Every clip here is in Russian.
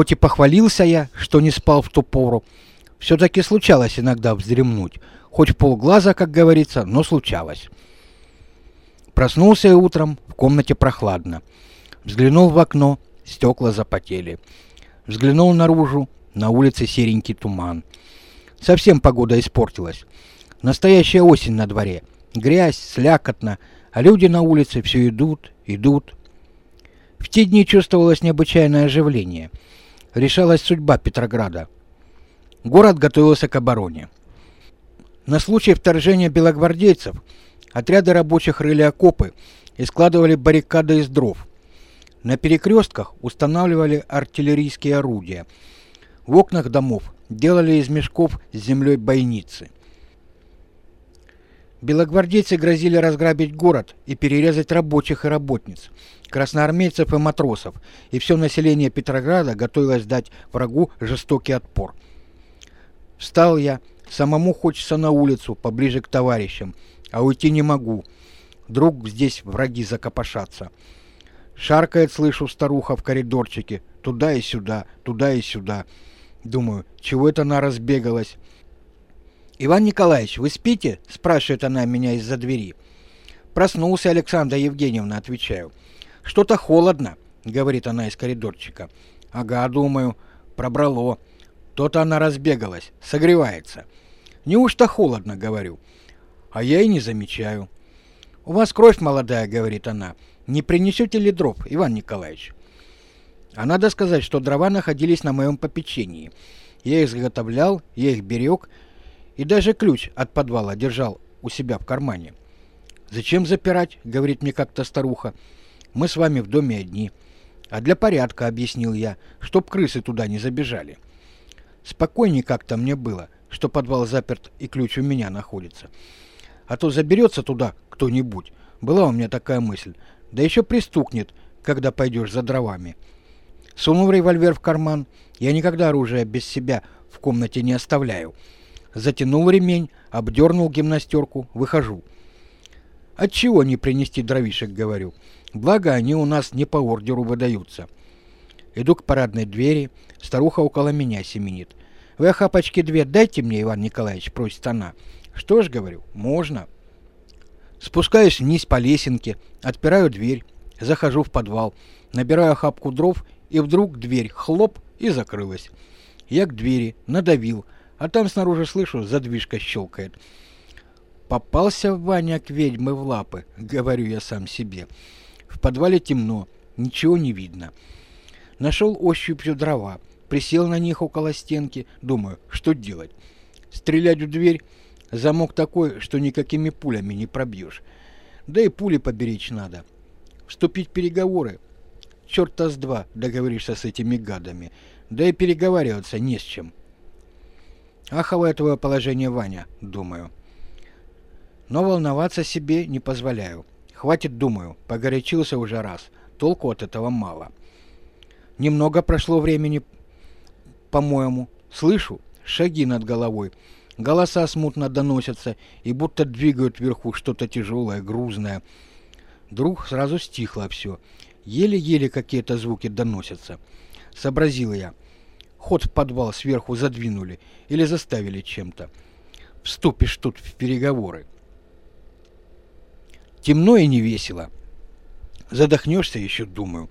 Хоть и похвалился я, что не спал в ту пору, все-таки случалось иногда вздремнуть. Хоть полглаза, как говорится, но случалось. Проснулся я утром, в комнате прохладно. Взглянул в окно, стекла запотели. Взглянул наружу, на улице серенький туман. Совсем погода испортилась. Настоящая осень на дворе. Грязь, слякотно, а люди на улице все идут, идут. В те дни чувствовалось необычайное оживление. Решалась судьба Петрограда. Город готовился к обороне. На случай вторжения белогвардейцев отряды рабочих рыли окопы и складывали баррикады из дров. На перекрестках устанавливали артиллерийские орудия. В окнах домов делали из мешков с землей бойницы. Белогвардейцы грозили разграбить город и перерезать рабочих и работниц, красноармейцев и матросов, и все население Петрограда готовилось дать врагу жестокий отпор. Встал я, самому хочется на улицу, поближе к товарищам, а уйти не могу. Вдруг здесь враги закопошатся. Шаркает, слышу, старуха в коридорчике, туда и сюда, туда и сюда. Думаю, чего это она разбегалась? «Иван Николаевич, вы спите?» – спрашивает она меня из-за двери. «Проснулся, Александра Евгеньевна», – отвечаю. «Что-то холодно», – говорит она из коридорчика. «Ага, думаю, пробрало. То-то она разбегалась, согревается». «Неужто холодно?» – говорю. А я и не замечаю. «У вас кровь молодая», — говорит она. «Не принесете ли дров, Иван Николаевич?» А надо сказать, что дрова находились на моем попечении. Я их изготовлял, я их берег, и даже ключ от подвала держал у себя в кармане. «Зачем запирать?» — говорит мне как-то старуха. «Мы с вами в доме одни». «А для порядка», — объяснил я, — «чтоб крысы туда не забежали». Спокойнее как-то мне было, что подвал заперт и ключ у меня находится. А то заберется туда кто-нибудь. Была у меня такая мысль. Да еще пристукнет, когда пойдешь за дровами. Сунул револьвер в карман. Я никогда оружие без себя в комнате не оставляю. Затянул ремень, обдернул гимнастерку, выхожу. Отчего не принести дровишек, говорю. Благо, они у нас не по ордеру выдаются. Иду к парадной двери, старуха около меня семенит. «Вы охапочки две дайте мне, Иван Николаевич», — просит она. Что ж, говорю, можно. Спускаюсь вниз по лесенке, отпираю дверь, захожу в подвал, набираю охапку дров, и вдруг дверь хлоп и закрылась. Я к двери надавил, а там снаружи слышу, задвижка щелкает. Попался Ваня к ведьмы в лапы, говорю я сам себе. Подвале темно, ничего не видно. Нашел ощупью дрова, присел на них около стенки, думаю, что делать. Стрелять в дверь Замок такой, что никакими пулями не пробьешь. Да и пули поберечь надо. Вступить в переговоры. Черта с два договоришься с этими гадами. Да и переговариваться не с чем. Аховое твое положение, Ваня, думаю. Но волноваться себе не позволяю. Хватит, думаю, погорячился уже раз. Толку от этого мало. Немного прошло времени, по-моему. Слышу шаги над головой. Голоса смутно доносятся и будто двигают вверху что-то тяжелое, грузное. Вдруг сразу стихло все. Еле-еле какие-то звуки доносятся. Сообразил я. Ход в подвал сверху задвинули или заставили чем-то. Вступишь тут в переговоры. Темно и не весело. Задохнешься еще, думаю.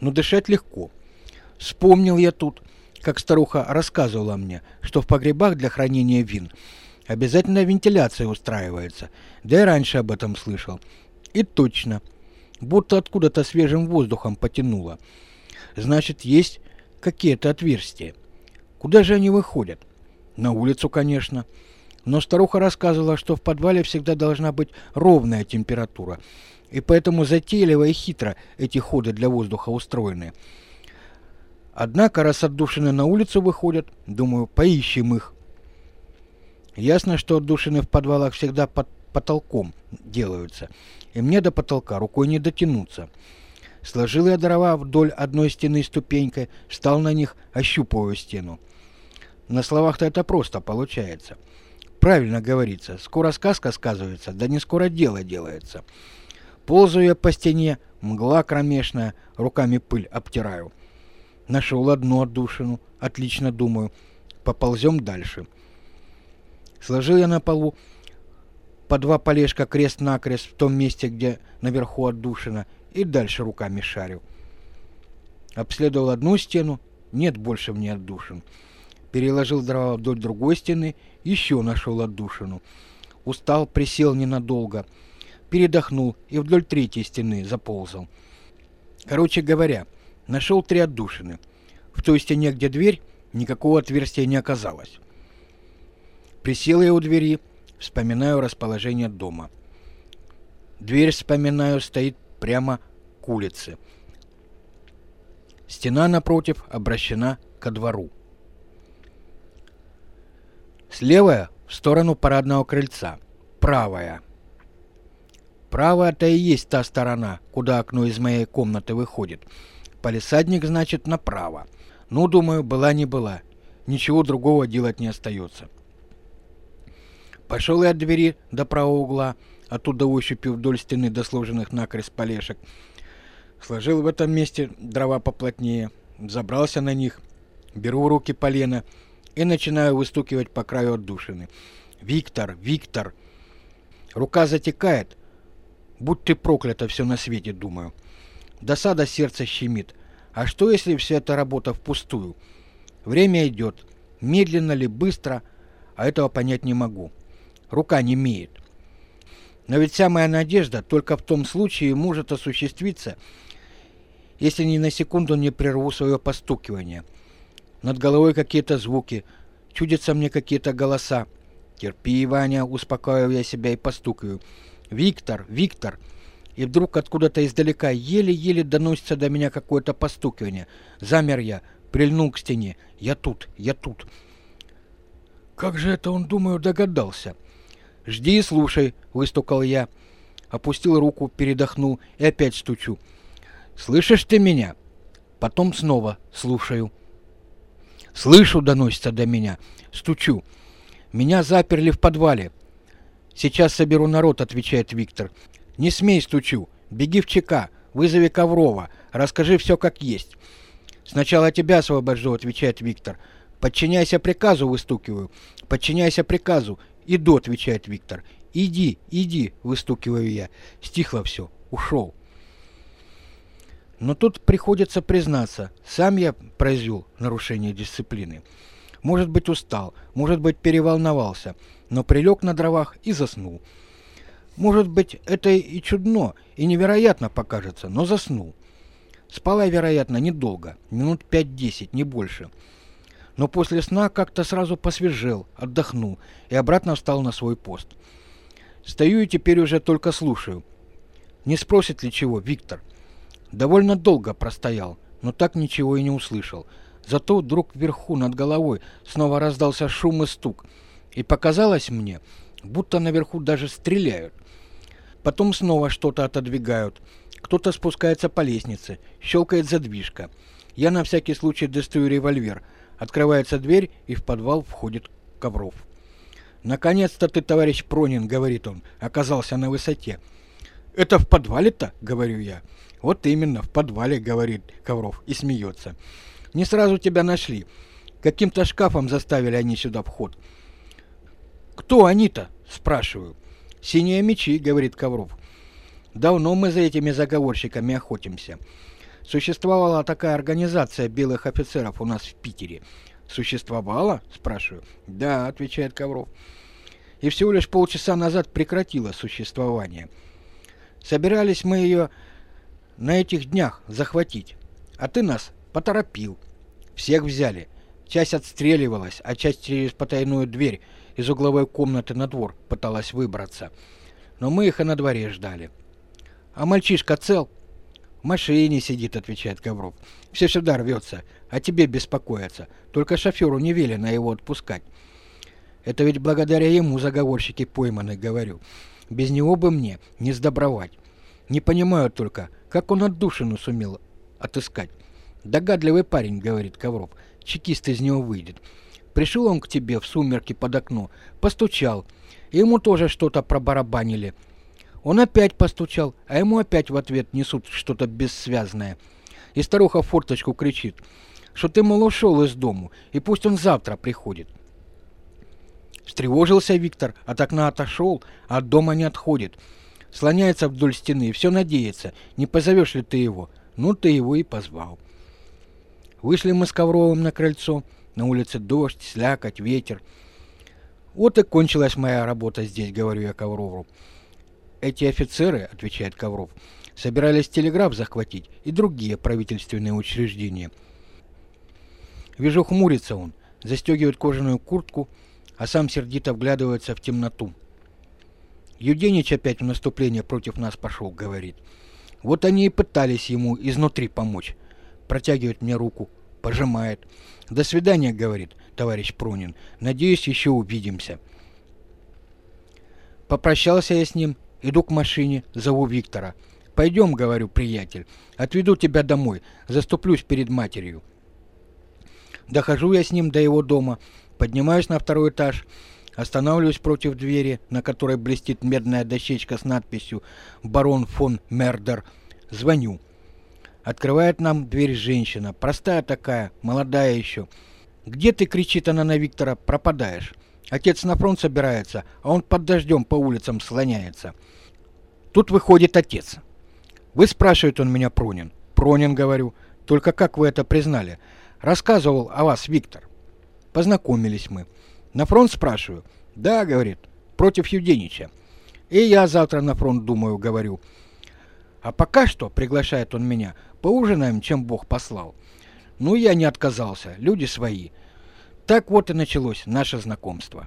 Но дышать легко. Вспомнил я тут, как старуха рассказывала мне, что в погребах для хранения вин обязательно вентиляция устраивается, да и раньше об этом слышал. И точно, будто откуда-то свежим воздухом потянуло. Значит, есть какие-то отверстия. Куда же они выходят? На улицу, конечно. Но старуха рассказывала, что в подвале всегда должна быть ровная температура, и поэтому затейливо и хитро эти ходы для воздуха устроены – Однако, раз отдушины на улицу выходят, думаю, поищем их. Ясно, что отдушины в подвалах всегда под потолком делаются, и мне до потолка рукой не дотянуться. Сложил я дрова вдоль одной стены ступенькой, встал на них, ощупываю стену. На словах-то это просто получается. Правильно говорится, скоро сказка сказывается, да не скоро дело делается. Ползаю я по стене, мгла кромешная, руками пыль обтираю. Нашел одну отдушину. Отлично, думаю. Поползем дальше. Сложил я на полу по два полежка крест-накрест в том месте, где наверху отдушина, и дальше руками шарю. Обследовал одну стену, нет больше мне отдушин. Переложил дрова вдоль другой стены, еще нашел отдушину. Устал, присел ненадолго, передохнул и вдоль третьей стены заползал. Короче говоря, нашел три отдушины. В той стене, где дверь, никакого отверстия не оказалось. Присел я у двери, вспоминаю расположение дома. Дверь, вспоминаю, стоит прямо к улице. Стена напротив обращена ко двору. Слева в сторону парадного крыльца. Правая. Правая-то и есть та сторона, куда окно из моей комнаты выходит. Полисадник, значит, направо. Ну, думаю, была не была. Ничего другого делать не остается. Пошел я от двери до правого угла, оттуда ощупью вдоль стены до сложенных накрест полешек. Сложил в этом месте дрова поплотнее, забрался на них, беру в руки полено и начинаю выстукивать по краю отдушины. «Виктор! Виктор!» Рука затекает. Будь ты проклята все на свете, думаю. Досада сердца щемит. А что, если вся эта работа впустую? Время идет. Медленно ли, быстро, а этого понять не могу. Рука не имеет. Но ведь вся моя надежда только в том случае может осуществиться, если ни на секунду не прерву свое постукивание. Над головой какие-то звуки, чудятся мне какие-то голоса. Терпи, Ваня, успокаиваю я себя и постукаю. Виктор, Виктор. И вдруг откуда-то издалека еле-еле доносится до меня какое-то постукивание. Замер я, прильнул к стене. Я тут, я тут. Как же это он, думаю, догадался? «Жди и слушай», — выстукал я. Опустил руку, передохнул и опять стучу. «Слышишь ты меня?» Потом снова слушаю. «Слышу», — доносится до меня. Стучу. «Меня заперли в подвале». «Сейчас соберу народ», — отвечает Виктор. «Не смей, стучу. Беги в ЧК, вызови Коврова, расскажи все как есть». «Сначала тебя освобожу», — отвечает Виктор. «Подчиняйся приказу», — выстукиваю. «Подчиняйся приказу». «Иду», — отвечает Виктор. «Иди, иди», — выстукиваю я. Стихло все. Ушел. Но тут приходится признаться, сам я произвел нарушение дисциплины. Может быть, устал, может быть, переволновался, но прилег на дровах и заснул. Может быть, это и чудно, и невероятно покажется, но заснул. Спала я, вероятно, недолго, минут пять-десять, не больше. Но после сна как-то сразу посвежел, отдохнул и обратно встал на свой пост. Стою и теперь уже только слушаю. Не спросит ли чего, Виктор? Довольно долго простоял, но так ничего и не услышал. Зато вдруг вверху над головой снова раздался шум и стук. И показалось мне, будто наверху даже стреляют. Потом снова что-то отодвигают. Кто-то спускается по лестнице, щелкает задвижка. Я на всякий случай достаю револьвер. Открывается дверь, и в подвал входит Ковров. «Наконец-то ты, товарищ Пронин, — говорит он, — оказался на высоте». «Это в подвале-то?» — говорю я. «Вот именно, в подвале», — говорит Ковров и смеется. «Не сразу тебя нашли. Каким-то шкафом заставили они сюда вход». «Кто они-то?» — спрашиваю. «Синие мечи», — говорит Ковров. «Давно мы за этими заговорщиками охотимся. Существовала такая организация белых офицеров у нас в Питере». «Существовала?» — спрашиваю. «Да», — отвечает Ковров. «И всего лишь полчаса назад прекратила существование. Собирались мы ее на этих днях захватить. А ты нас поторопил. Всех взяли. Часть отстреливалась, а часть через потайную дверь из угловой комнаты на двор пыталась выбраться. Но мы их и на дворе ждали. А мальчишка цел? В машине сидит, отвечает Ковров. Все сюда рвется, а тебе беспокоятся. Только шоферу не велено его отпускать. Это ведь благодаря ему заговорщики пойманы, говорю. Без него бы мне не сдобровать. Не понимаю только, как он отдушину сумел отыскать. Догадливый парень, говорит Ковров. Чекист из него выйдет. Пришел он к тебе в сумерки под окно, постучал. Ему тоже что-то пробарабанили. Он опять постучал, а ему опять в ответ несут что-то бессвязное. И старуха в форточку кричит. что ты, мол, ушел из дому, и пусть он завтра приходит. Встревожился Виктор, от окна отошел, а от дома не отходит. Слоняется вдоль стены все надеется, не позовешь ли ты его. Ну, ты его и позвал. Вышли мы с Ковровым на крыльцо. На улице дождь, слякоть, ветер. Вот и кончилась моя работа здесь, говорю я Коврову. Эти офицеры, отвечает Ковров, собирались телеграф захватить и другие правительственные учреждения. Вижу, хмурится он, застегивает кожаную куртку, а сам сердито вглядывается в темноту. Юденич опять в наступление против нас пошел, говорит. Вот они и пытались ему изнутри помочь. Протягивает мне руку, пожимает. До свидания, говорит товарищ Пронин. Надеюсь, еще увидимся. Попрощался я с ним, иду к машине, зову Виктора. Пойдем, говорю, приятель, отведу тебя домой, заступлюсь перед матерью. Дохожу я с ним до его дома, поднимаюсь на второй этаж, останавливаюсь против двери, на которой блестит медная дощечка с надписью «Барон фон Мердер». Звоню. Открывает нам дверь женщина, простая такая, молодая еще. «Где ты?» — кричит она на Виктора. «Пропадаешь. Отец на фронт собирается, а он под дождем по улицам слоняется». Тут выходит отец. «Вы?» — спрашивает он меня Пронин. «Пронин, — говорю. Только как вы это признали? Рассказывал о вас Виктор». Познакомились мы. «На фронт?» — спрашиваю. «Да, — говорит, — против Юденича». «И я завтра на фронт думаю, — говорю». «А пока что, — приглашает он меня, — поужинаем, чем Бог послал». Ну, я не отказался, люди свои. Так вот и началось наше знакомство.